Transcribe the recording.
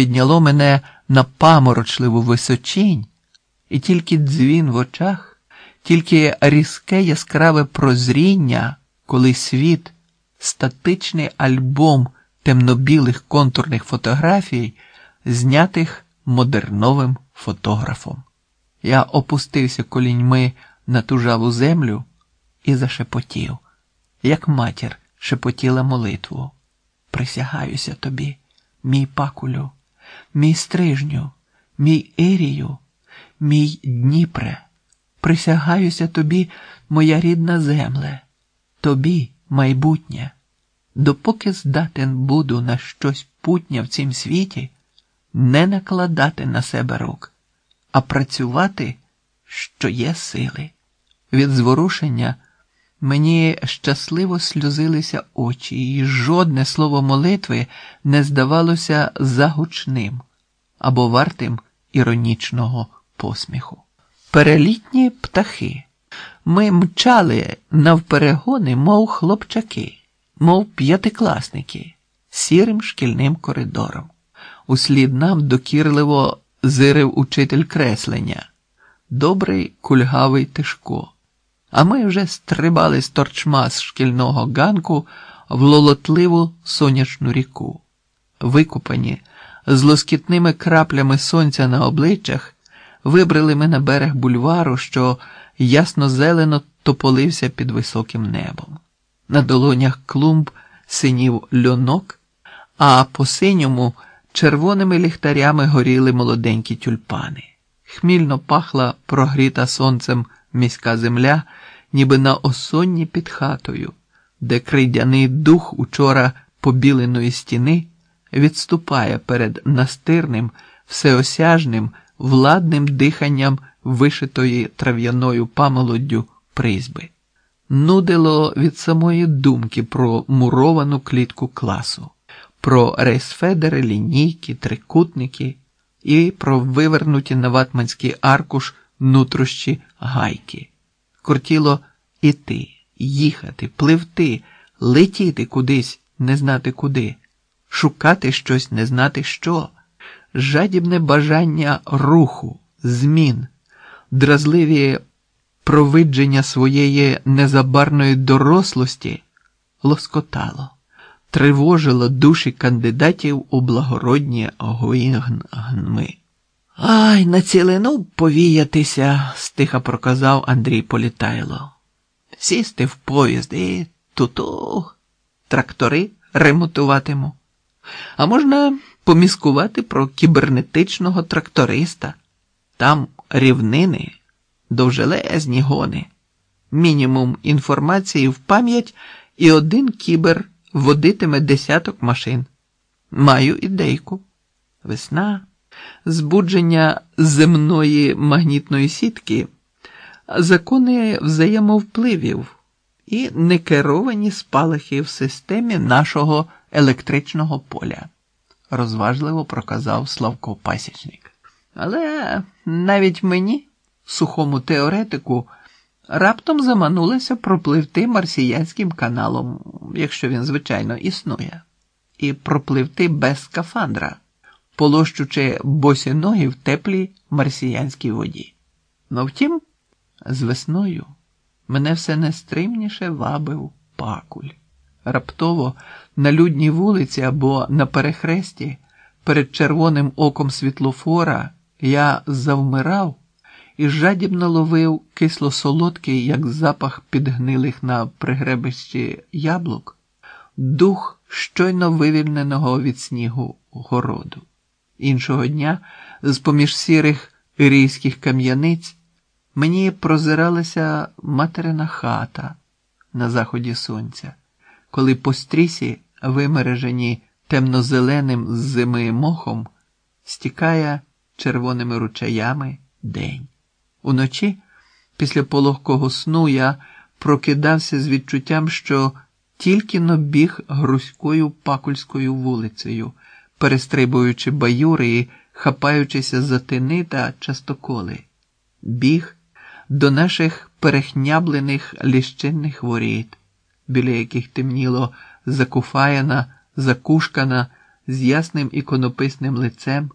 підняло мене на паморочливу височінь, і тільки дзвін в очах, тільки різке яскраве прозріння, коли світ, статичний альбом темно-білих контурних фотографій, знятих модерновим фотографом. Я опустився коліньми на тужаву землю і зашепотів, як матір шепотіла молитву. Присягаюся тобі, мій пакулю, мій стрижню, мій Ірію, мій Дніпре. Присягаюся тобі, моя рідна земле, тобі майбутнє. Допоки здатен буду на щось путнє в цім світі, не накладати на себе рук, а працювати, що є сили. Від зворушення мені щасливо сльозилися очі, і жодне слово молитви не здавалося загучним або вартим іронічного посміху. Перелітні птахи. Ми мчали навперегони, мов хлопчаки, мов п'ятикласники, сірим шкільним коридором. Услід нам докірливо зирив учитель креслення, добрий кульгавий Тишко. А ми вже стрибали з торчма з шкільного ганку в лолотливу сонячну ріку. Викупані з лоскітними краплями сонця на обличчях, вибрали ми на берег бульвару, що ясно-зелено тополився під високим небом. На долонях клумб синів льонок, а по синьому червоними ліхтарями горіли молоденькі тюльпани. Хмільно пахла прогріта сонцем міська земля, ніби на осонні під хатою, де крийдяний дух учора побіленої стіни відступає перед настирним, всеосяжним, владним диханням вишитої трав'яною памолоддю призьби. Нудило від самої думки про муровану клітку класу, про рейсфедери, лінійки, трикутники і про вивернуті на ватманський аркуш нутрощі гайки. Кортіло іти, їхати, пливти, летіти кудись, не знати куди, шукати щось, не знати що, жадібне бажання руху, змін, дразливі провидження своєї незабарної дорослості лоскотало, тривожило душі кандидатів у благородні гоїнгми. Ай, на цілину повіятися, стиха проказав Андрій Політайло. Сісти в поїзд і туту трактори ремонтуватиму. А можна поміскувати про кібернетичного тракториста. Там рівнини, довжелезні гони, мінімум інформації в пам'ять, і один кібер водитиме десяток машин. Маю ідейку. Весна збудження земної магнітної сітки, закони взаємовпливів і некеровані спалахи в системі нашого електричного поля, розважливо проказав Славко Пасічник. Але навіть мені, сухому теоретику, раптом заманулося пропливти марсіянським каналом, якщо він, звичайно, існує, і пропливти без скафандра полощучи босі ноги в теплій марсіянській воді. Но втім, з весною мене все нестримніше вабив пакуль. Раптово на людній вулиці або на перехресті перед червоним оком світлофора я завмирав і жадібно ловив кисло солодкий, як запах підгнилих на пригребищі яблук, дух щойно вивільненого від снігу городу. Іншого дня, з поміж сірих ірійських кам'яниць, мені прозиралася материна хата на заході сонця, коли по стрісі, вимережені темно-зеленим з зими мохом, стікає червоними ручаями день. Уночі, після пологкого сну, я прокидався з відчуттям, що тільки набіг грузькою пакульською вулицею перестрибуючи баюри і хапаючися за тини та частоколи, біг до наших перехняблених ліщинних воріт, біля яких темніло закуфаяна, закушкана, з ясним іконописним лицем